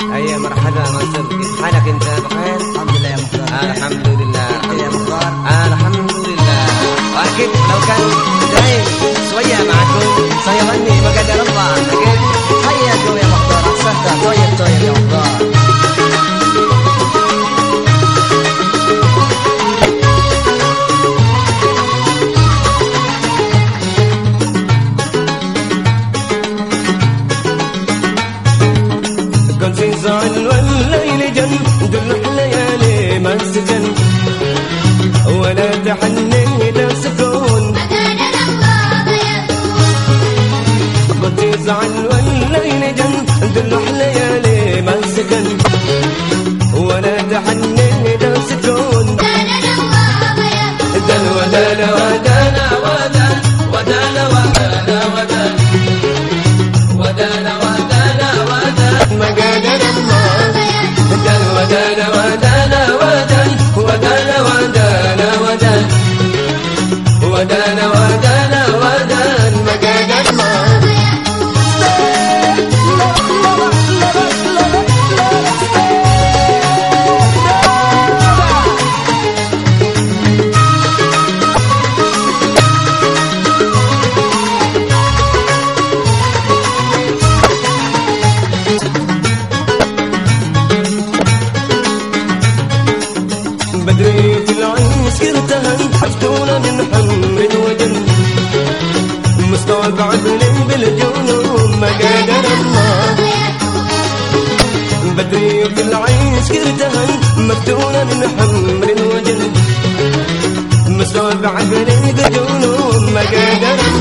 اي مرحبا منصور كيف حالك انت بخير؟ الحمد لله يا مختار. الحمد لله. الحمد يا مختار. الحمد لله. واكيد لو كان لمن سكن مشكلتهم حشتونا ننحمل وجن مستوى بعدنا بالجنون ما قادر الله. بدري وكل عين شكرتهم مفتونة من حمر وجن مستوى بعدنا بالجنون ما قادر الله.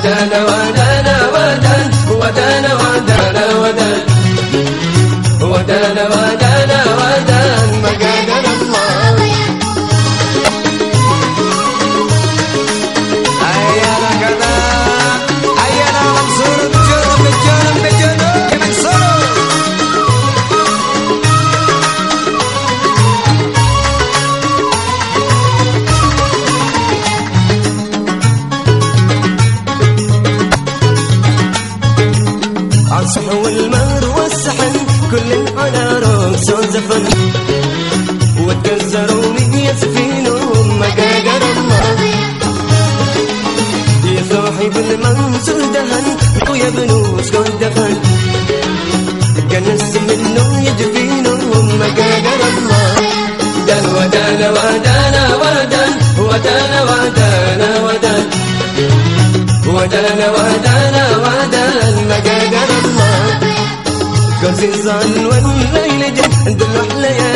بدلا الفن. وتكسروا من يسفينهم ما قدر الله. يا صاحب المنصور دهن ويا بنوس قد دفن. جنس منه يدفينهم ما قدر الله. دان ودان ودان ودان ودان عزيز عنوان الليل جد دلو حليا